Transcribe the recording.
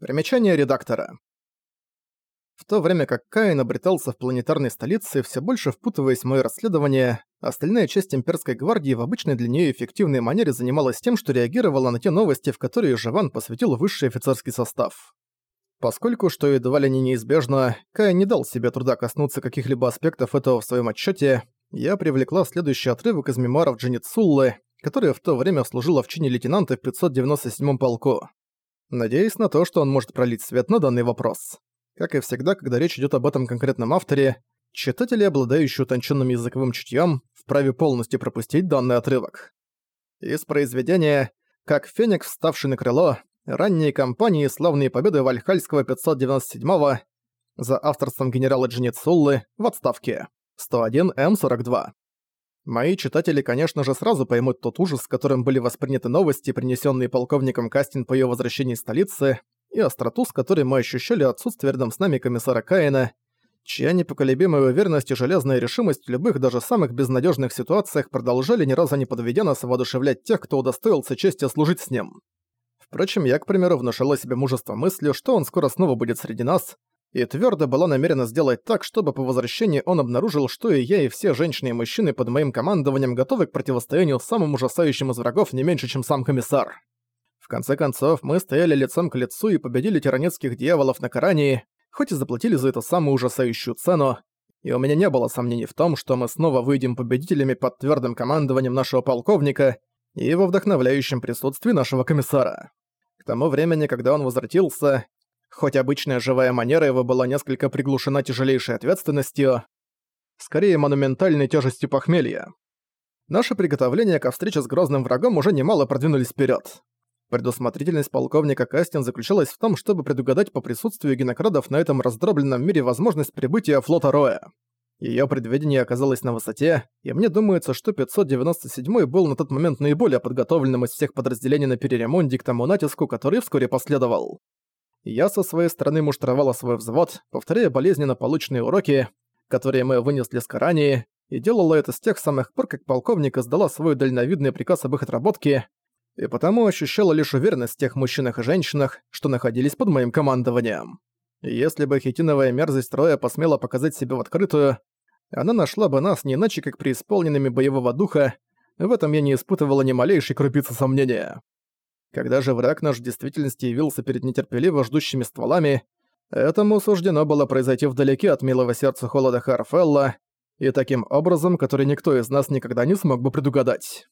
Примечание редактора. В то время как Каин обретался в планетарной столице, все больше впутываясь в моё расследование, остальная часть имперской гвардии в обычной для неё эффективной манере занималась тем, что реагировала на те новости, в которые Живан посвятил высший офицерский состав. Поскольку, что едва ли не неизбежно, Каин не дал себе труда коснуться каких-либо аспектов этого в своём отчёте, я привлекла следующий отрывок из мемуаров Дженни Цуллы, которая в то время служила в чине лейтенанта в 597-м полку. Надеясь на то, что он может пролить свет на данный вопрос. Как и всегда, когда речь идет об этом конкретном авторе, читатели, обладающие утонченным языковым чутьем, вправе полностью пропустить данный отрывок. Из произведения «Как Феникс, вставший на крыло. Ранние кампании и славные победы Вальхальского 597-го» за авторством генерала Джинет Суллы в отставке. 101М42. Мои читатели, конечно же, сразу поймут тот ужас, с которым были восприняты новости, принесенные полковником Кастин по ее возвращении из столицы, и остроту, с которой мы ощущали отсутствие рядом с нами комиссара Каина, чья непоколебимая уверенность и железная решимость в любых даже самых безнадежных ситуациях продолжали ни разу не подведя нас воодушевлять тех, кто удостоился чести служить с ним. Впрочем, я, к примеру, внушила себе мужество мыслью, что он скоро снова будет среди нас, и твердо была намерена сделать так, чтобы по возвращении он обнаружил, что и я, и все женщины и мужчины под моим командованием готовы к противостоянию самым ужасающим из врагов не меньше, чем сам комиссар. В конце концов, мы стояли лицом к лицу и победили тиранецких дьяволов на Корании, хоть и заплатили за это самую ужасающую цену, и у меня не было сомнений в том, что мы снова выйдем победителями под твердым командованием нашего полковника и его вдохновляющем присутствии нашего комиссара. К тому времени, когда он возвратился, хоть обычная живая манера его была несколько приглушена тяжелейшей ответственностью, скорее монументальной тяжестью похмелья. Наши приготовления ко встрече с грозным врагом уже немало продвинулись вперед. Предусмотрительность полковника Кастин заключалась в том, чтобы предугадать по присутствию генокрадов на этом раздробленном мире возможность прибытия флота Роя. Её предвидение оказалось на высоте, и мне думается, что 597-й был на тот момент наиболее подготовленным из всех подразделений на переремонте к тому натиску, который вскоре последовал. Я со своей стороны муштровала свой взвод, повторяя болезненно полученные уроки, которые мы вынесли с Карании, и делала это с тех самых пор, как полковник издала свой дальновидный приказ об их отработке, и потому ощущала лишь уверенность в тех мужчинах и женщинах, что находились под моим командованием. если бы хитиновая мерзость Троя посмела показать себя в открытую, она нашла бы нас не иначе, как преисполненными боевого духа, в этом я не испытывала ни малейшей крупицы сомнения. Когда же враг наш в действительности явился перед нетерпеливо ждущими стволами, этому суждено было произойти вдалеке от милого сердца холода Харфелла, и таким образом, который никто из нас никогда не смог бы предугадать.